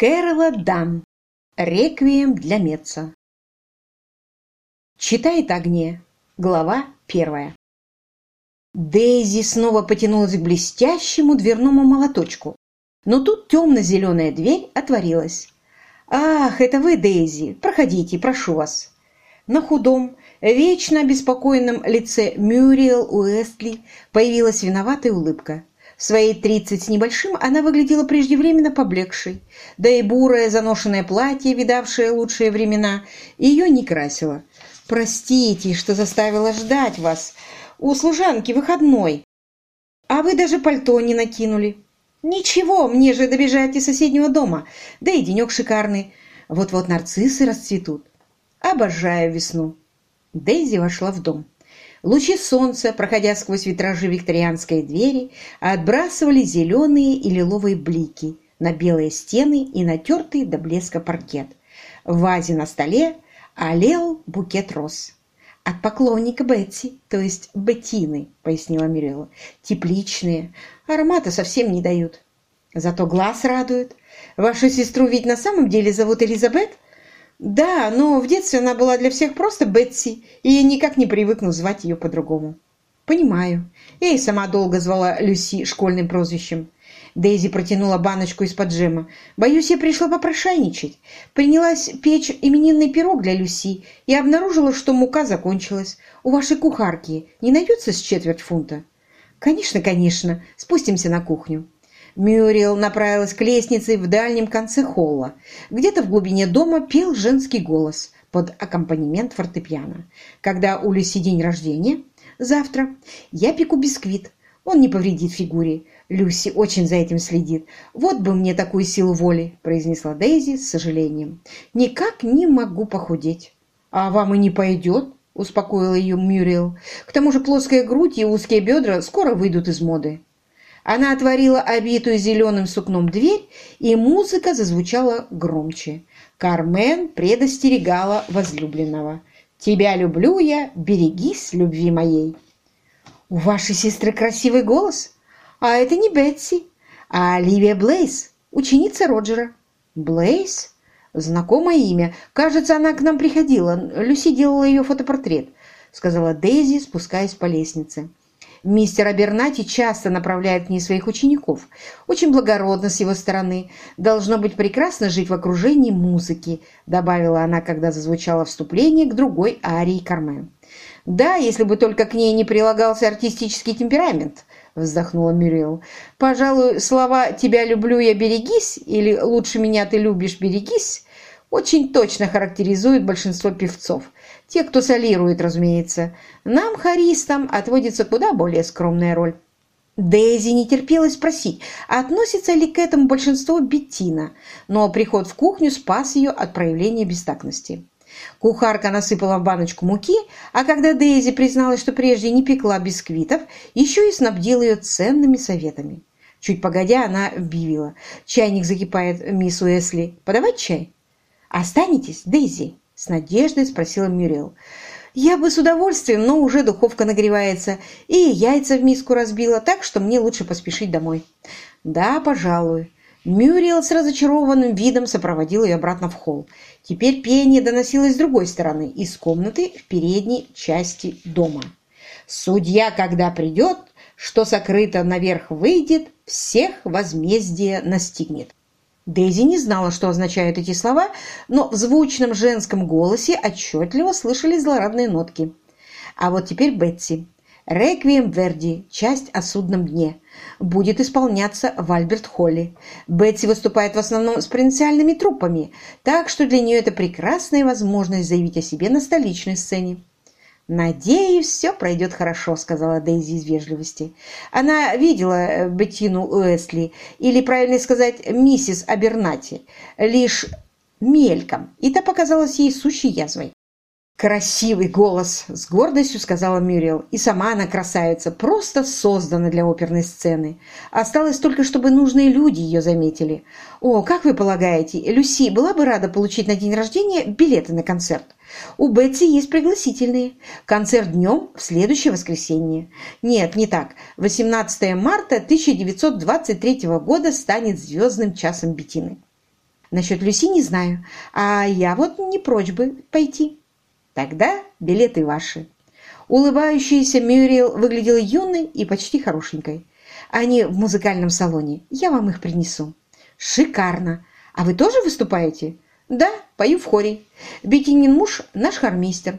Кэрола Дан. Реквием для Меца. Читает Агния. Глава первая. Дейзи снова потянулась к блестящему дверному молоточку. Но тут темно-зеленая дверь отворилась. «Ах, это вы, Дейзи! Проходите, прошу вас!» На худом, вечно обеспокоенном лице Мюриэл Уэстли появилась виноватая улыбка. Свои тридцать с небольшим она выглядела преждевременно поблекшей, да и бурое заношенное платье, видавшее лучшие времена, ее не красило. «Простите, что заставила ждать вас. У служанки выходной. А вы даже пальто не накинули». «Ничего, мне же добежать из соседнего дома, да и денек шикарный. Вот-вот нарциссы расцветут. Обожаю весну». Дейзи вошла в дом. Лучи солнца, проходя сквозь витражи викторианской двери, отбрасывали зеленые и лиловые блики на белые стены и натертый до блеска паркет. В вазе на столе олел букет роз. «От поклонника Бетси, то есть Беттины», — пояснила Мирелла. «Тепличные, аромата совсем не дают. Зато глаз радует. Вашу сестру ведь на самом деле зовут Элизабет?» Да, но в детстве она была для всех просто Бетси, и я никак не привыкну звать ее по-другому. Понимаю. Я и сама долго звала Люси школьным прозвищем. Дейзи протянула баночку из-под джема. Боюсь, я пришла попрошайничать. Принялась печь именинный пирог для Люси и обнаружила, что мука закончилась. У вашей кухарки не найдется с четверть фунта? Конечно, конечно. Спустимся на кухню. Мюрриел направилась к лестнице в дальнем конце холла. Где-то в глубине дома пел женский голос под аккомпанемент фортепиано. Когда у Люси день рождения? Завтра. Я пеку бисквит. Он не повредит фигуре. Люси очень за этим следит. Вот бы мне такую силу воли, произнесла Дейзи с сожалением. Никак не могу похудеть. А вам и не пойдет, успокоила ее Мюрриел. К тому же плоская грудь и узкие бедра скоро выйдут из моды. Она отворила обитую зеленым сукном дверь, и музыка зазвучала громче. Кармен предостерегала возлюбленного. «Тебя люблю я, берегись любви моей». «У вашей сестры красивый голос, а это не Бетси, а Оливия Блейз, ученица Роджера». «Блейз? Знакомое имя. Кажется, она к нам приходила. Люси делала ее фотопортрет», — сказала Дейзи, спускаясь по лестнице. Мистер Абернати часто направляет к ней своих учеников. Очень благородно с его стороны. Должно быть прекрасно жить в окружении музыки», добавила она, когда зазвучало вступление к другой арии Кармен. «Да, если бы только к ней не прилагался артистический темперамент», вздохнула Мюрриел. «Пожалуй, слова «тебя люблю я, берегись» или «лучше меня ты любишь, берегись» очень точно характеризуют большинство певцов. Те, кто солирует, разумеется. Нам, хористам, отводится куда более скромная роль. Дейзи не терпелось спросить, относится ли к этому большинство Беттина, но приход в кухню спас ее от проявления бестактности. Кухарка насыпала в баночку муки, а когда Дейзи призналась, что прежде не пекла бисквитов, еще и снабдила ее ценными советами. Чуть погодя, она объявила. «Чайник закипает, мисс Уэсли. Подавать чай?» «Останетесь, Дейзи?» С надеждой спросила Мюрриел. «Я бы с удовольствием, но уже духовка нагревается, и яйца в миску разбила, так что мне лучше поспешить домой». «Да, пожалуй». Мюрриел с разочарованным видом сопроводил ее обратно в холл. Теперь пение доносилось с другой стороны, из комнаты в передней части дома. «Судья, когда придет, что сокрыто наверх выйдет, всех возмездие настигнет». Дейзи не знала, что означают эти слова, но в звучном женском голосе отчетливо слышались злорадные нотки. А вот теперь Бетси. «Реквием Верди. Часть о судном дне» будет исполняться в Альберт-Холле. Бетси выступает в основном с провинциальными труппами, так что для нее это прекрасная возможность заявить о себе на столичной сцене. «Надеюсь, все пройдет хорошо», — сказала Дейзи из вежливости. Она видела э, Беттину Уэсли, или, правильно сказать, миссис Абернати, лишь мельком, и та показалась ей сущей язвой. «Красивый голос!» — с гордостью сказала Мюрриел. «И сама она красавица, просто создана для оперной сцены. Осталось только, чтобы нужные люди ее заметили. О, как вы полагаете, Люси была бы рада получить на день рождения билеты на концерт? У Бетси есть пригласительные. Концерт днем в следующее воскресенье. Нет, не так. 18 марта 1923 года станет звездным часом Бетины». Насчет Люси не знаю, а я вот не прочь бы пойти. Тогда билеты ваши. Улыбающаяся Мюрриел выглядела юной и почти хорошенькой. Они в музыкальном салоне. Я вам их принесу. Шикарно. А вы тоже выступаете? Да, пою в хоре. Бетинин муж наш хормейстер.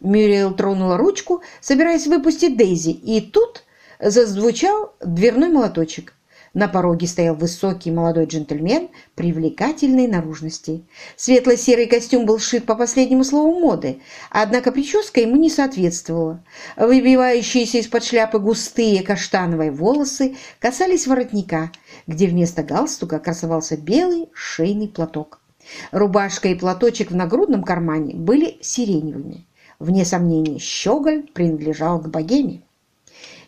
Мюрриел тронула ручку, собираясь выпустить Дейзи, и тут зазвучал дверной молоточек. На пороге стоял высокий молодой джентльмен привлекательной наружности. Светло-серый костюм был сшит по последнему слову моды, однако прическа ему не соответствовала. Выбивающиеся из-под шляпы густые каштановые волосы касались воротника, где вместо галстука красовался белый шейный платок. Рубашка и платочек в нагрудном кармане были сиреневыми. Вне сомнения, щеголь принадлежал к богеме.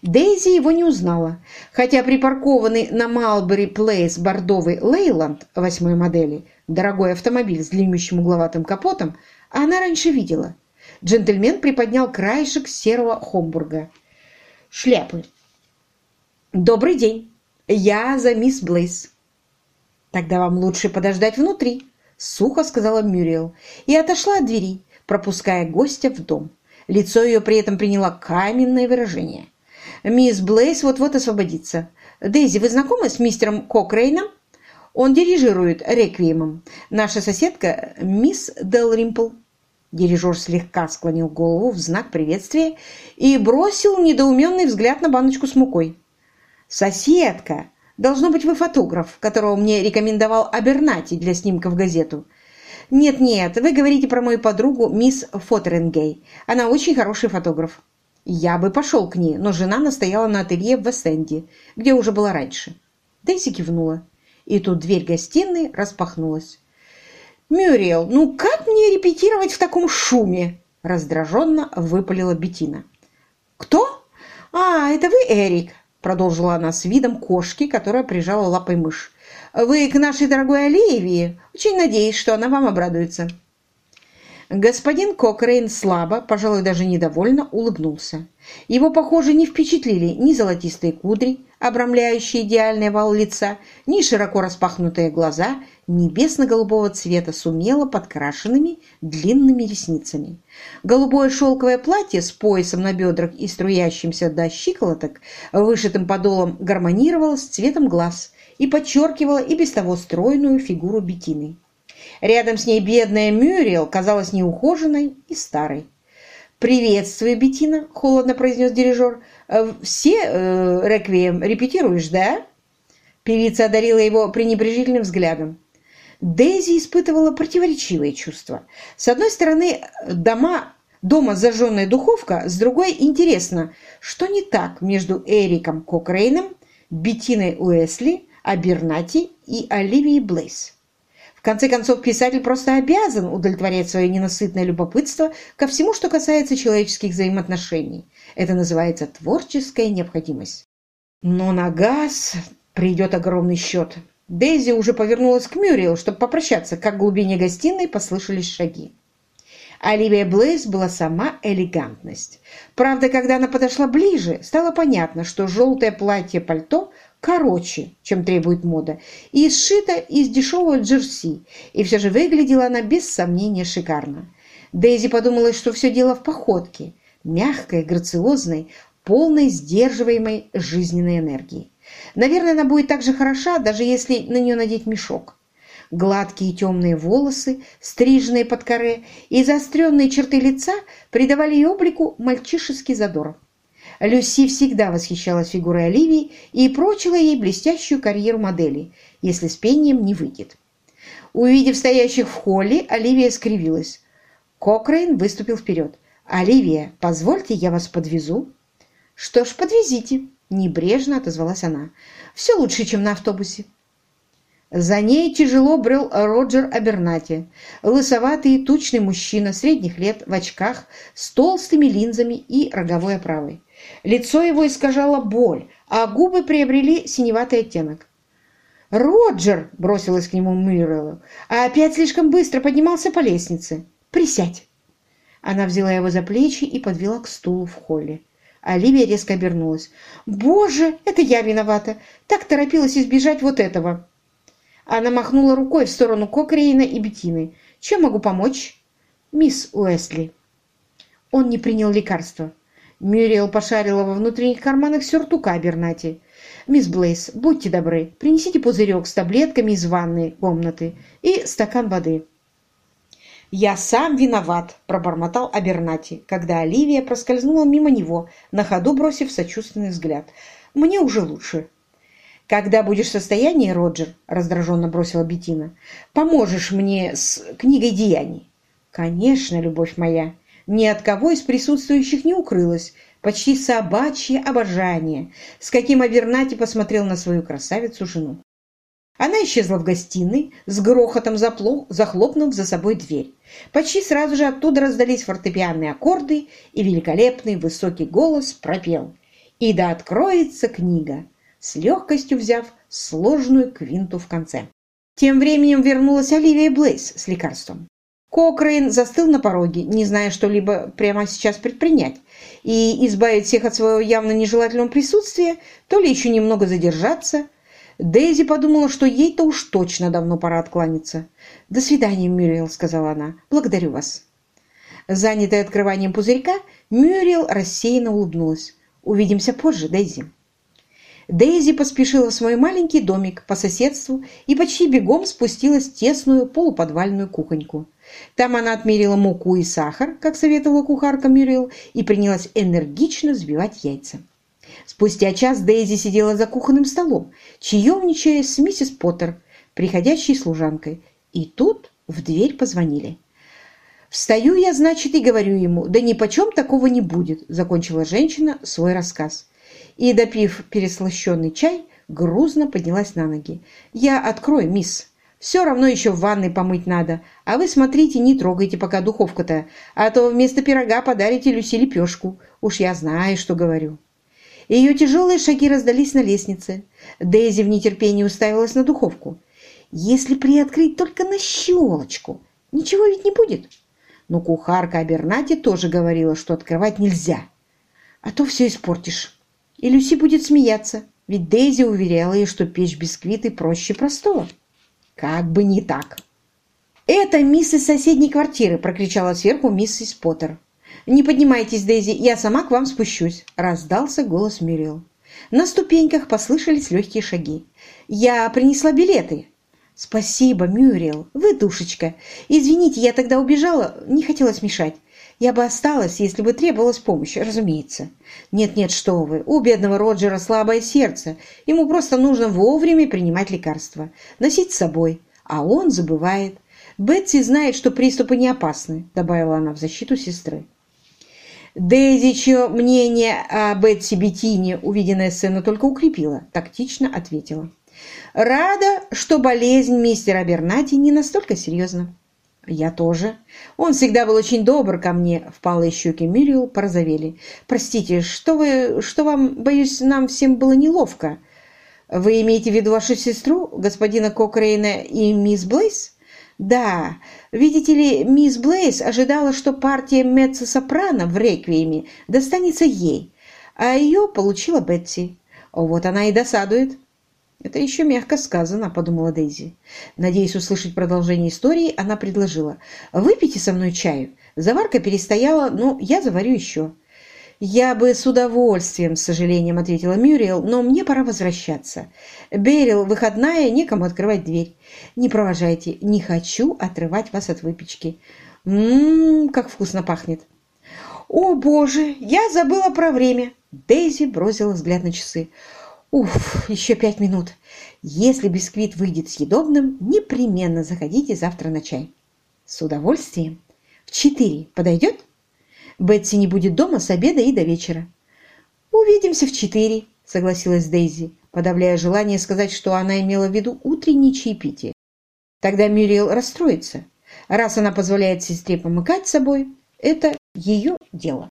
Дейзи его не узнала, хотя припаркованный на Малбери Плейс бордовый Лейланд восьмой модели, дорогой автомобиль с длиннющим угловатым капотом, она раньше видела. Джентльмен приподнял краешек серого Хомбурга. Шляпы. «Добрый день. Я за мисс Блейс». «Тогда вам лучше подождать внутри», — сухо сказала Мюриел и отошла от двери, пропуская гостя в дом. Лицо ее при этом приняло каменное выражение. Мисс Блейс вот-вот освободится. Дейзи, вы знакомы с мистером Кокрейном? Он дирижирует реквиемом. Наша соседка мисс Делримпл. Дирижер слегка склонил голову в знак приветствия и бросил недоуменный взгляд на баночку с мукой. «Соседка! Должно быть, вы фотограф, которого мне рекомендовал Абернати для снимка в газету. Нет-нет, вы говорите про мою подругу мисс Фотеренгей. Она очень хороший фотограф. Я бы пошел к ней, но жена настояла на ателье в Вест-Энде, где уже была раньше. Дейзи кивнула, и тут дверь гостиной распахнулась. «Мюриел, ну как мне репетировать в таком шуме?» раздраженно выпалила Бетина. «Кто? А, это вы, Эрик?» продолжила она с видом кошки, которая прижала лапой мышь. «Вы к нашей дорогой Алиеве? Очень надеюсь, что она вам обрадуется». Господин Кокрейн слабо, пожалуй, даже недовольно улыбнулся. Его, похоже, не впечатлили ни золотистые кудри, обрамляющие идеальный вал лица, ни широко распахнутые глаза небесно-голубого цвета с умело подкрашенными длинными ресницами. Голубое шелковое платье с поясом на бедрах и струящимся до щиколоток, вышитым подолом, гармонировало с цветом глаз и подчеркивало и без того стройную фигуру Бетины. Рядом с ней бедная Мюриел казалась неухоженной и старой. «Приветствую, Бетина», — холодно произнес дирижер. «Э, «Все э, реквием репетируешь, да?» Певица одарила его пренебрежительным взглядом. Дейзи испытывала противоречивые чувства. С одной стороны, дома, дома зажженная духовка, с другой интересно, что не так между Эриком Кокрейном, Беттиной Уэсли, Абернати и Оливией Блейс. В конце концов, писатель просто обязан удовлетворять свое ненасытное любопытство ко всему, что касается человеческих взаимоотношений. Это называется творческая необходимость. Но на газ придет огромный счет. Дейзи уже повернулась к Мюрриел, чтобы попрощаться, как в глубине гостиной послышались шаги. Оливия Блейз была сама элегантность. Правда, когда она подошла ближе, стало понятно, что желтое платье-пальто короче, чем требует мода, и сшита из дешевого джерси, и все же выглядела она без сомнения шикарно. Дейзи подумала, что все дело в походке, мягкой, грациозной, полной сдерживаемой жизненной энергии. Наверное, она будет так же хороша, даже если на нее надеть мешок. Гладкие темные волосы, стриженные под коре и заостренные черты лица придавали ее облику мальчишеский задор. Люси всегда восхищалась фигурой Оливии и прочила ей блестящую карьеру модели, если с пением не выйдет. Увидев стоящих в холле, Оливия скривилась. Кокрейн выступил вперед. «Оливия, позвольте, я вас подвезу?» «Что ж, подвезите», – небрежно отозвалась она. «Все лучше, чем на автобусе». За ней тяжело брел Роджер Абернати, лысоватый и тучный мужчина средних лет в очках с толстыми линзами и роговой оправой. Лицо его искажало боль, а губы приобрели синеватый оттенок. «Роджер!» – бросилась к нему Мюррелл, а опять слишком быстро поднимался по лестнице. «Присядь!» Она взяла его за плечи и подвела к стулу в холле. Оливия резко обернулась. «Боже, это я виновата! Так торопилась избежать вот этого!» Она махнула рукой в сторону Кокрейна и Беттины. «Чем могу помочь?» «Мисс Уэсли». Он не принял лекарства. Мюриел пошарила во внутренних карманах сюртука Бернати. «Мисс Блейс, будьте добры, принесите пузырек с таблетками из ванной комнаты и стакан воды». «Я сам виноват», – пробормотал Абернати, когда Оливия проскользнула мимо него, на ходу бросив сочувственный взгляд. «Мне уже лучше». «Когда будешь в состоянии, Роджер», – раздраженно бросила Бетина, – «поможешь мне с книгой деяний». «Конечно, любовь моя». Ни от кого из присутствующих не укрылось почти собачье обожание, с каким Авернати посмотрел на свою красавицу-жену. Она исчезла в гостиной, с грохотом захлопнув за собой дверь. Почти сразу же оттуда раздались фортепианные аккорды, и великолепный высокий голос пропел «И да откроется книга», с легкостью взяв сложную квинту в конце. Тем временем вернулась Оливия Блейс с лекарством. Кокрейн застыл на пороге, не зная что-либо прямо сейчас предпринять, и избавить всех от своего явно нежелательного присутствия, то ли еще немного задержаться. Дейзи подумала, что ей-то уж точно давно пора откланяться. «До свидания, Мюрриел», — сказала она. «Благодарю вас». Занятая открыванием пузырька, Мюрриел рассеянно улыбнулась. «Увидимся позже, Дейзи». Дейзи поспешила в свой маленький домик по соседству и почти бегом спустилась в тесную полуподвальную кухоньку. Там она отмерила муку и сахар, как советовала кухарка Мюрил, и принялась энергично взбивать яйца. Спустя час Дейзи сидела за кухонным столом, чаевничая с миссис Поттер, приходящей служанкой. И тут в дверь позвонили. «Встаю я, значит, и говорю ему, да ни почем такого не будет», закончила женщина свой рассказ. И, допив переслащенный чай, грузно поднялась на ноги. «Я открою, мисс». Все равно еще в ванной помыть надо. А вы смотрите, не трогайте пока духовку-то, а то вместо пирога подарите Люси лепешку. Уж я знаю, что говорю». Ее тяжелые шаги раздались на лестнице. Дейзи в нетерпении уставилась на духовку. «Если приоткрыть только на щелочку, ничего ведь не будет». Но кухарка Абернати тоже говорила, что открывать нельзя. «А то все испортишь». И Люси будет смеяться, ведь Дейзи уверяла ей, что печь бисквиты проще простого. Как бы не так. «Это мисс из соседней квартиры!» – прокричала сверху миссис Поттер. «Не поднимайтесь, Дейзи, я сама к вам спущусь!» – раздался голос Мюрриел. На ступеньках послышались легкие шаги. «Я принесла билеты!» «Спасибо, Мюрриел, вы душечка. Извините, я тогда убежала, не хотела смешать. Я бы осталась, если бы требовалась помощь, разумеется. Нет-нет, что вы, у бедного Роджера слабое сердце. Ему просто нужно вовремя принимать лекарства, носить с собой. А он забывает. Бетси знает, что приступы не опасны, добавила она в защиту сестры. Дейзи, чье мнение о Бетси Беттине увиденная сцена только укрепила, тактично ответила. Рада, что болезнь мистера Бернати не настолько серьезна. «Я тоже. Он всегда был очень добр ко мне», — впалые щеки Мюрриел порозовели. «Простите, что вы... что вам, боюсь, нам всем было неловко. Вы имеете в виду вашу сестру, господина Кокрейна и мисс Блейс?» «Да. Видите ли, мисс Блейс ожидала, что партия меццо-сопрано в реквиеме достанется ей, а ее получила Бетси. Вот она и досадует». «Это еще мягко сказано», — подумала Дейзи. Надеясь услышать продолжение истории, она предложила. «Выпейте со мной чаю. Заварка перестояла, но я заварю еще». «Я бы с удовольствием, с сожалением», — ответила Мюрриел, «но мне пора возвращаться. Берил, выходная, некому открывать дверь. Не провожайте, не хочу отрывать вас от выпечки. Ммм, как вкусно пахнет». «О, боже, я забыла про время!» Дейзи бросила взгляд на часы. Уф, еще пять минут. Если бисквит выйдет съедобным, непременно заходите завтра на чай. С удовольствием. В четыре подойдет? Бетси не будет дома с обеда и до вечера. Увидимся в четыре, согласилась Дейзи, подавляя желание сказать, что она имела в виду утреннее чаепитие. Тогда Мюриел расстроится. Раз она позволяет сестре помыкать собой, это ее дело.